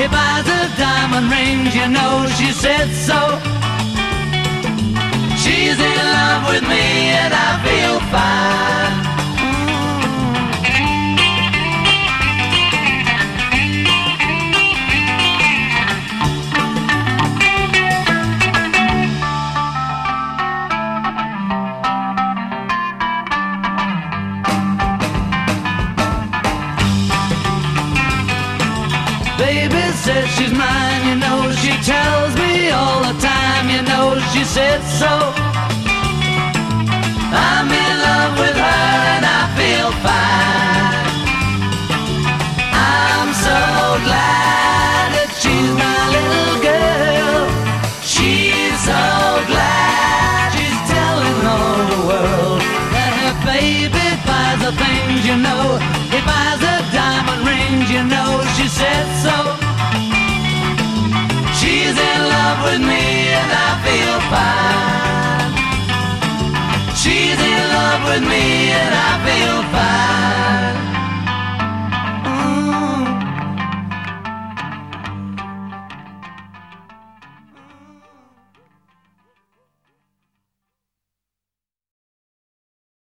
He buys her diamond rings, you know. She said so. She's mine, you know she tells me all the time, you know she said so. I'm in love with her and I feel fine. I'm so glad that she's my little girl. She's so glad she's telling all the world that her baby buys the things, you know. He buys her with me and I feel fine. She's in love with me and I feel fine.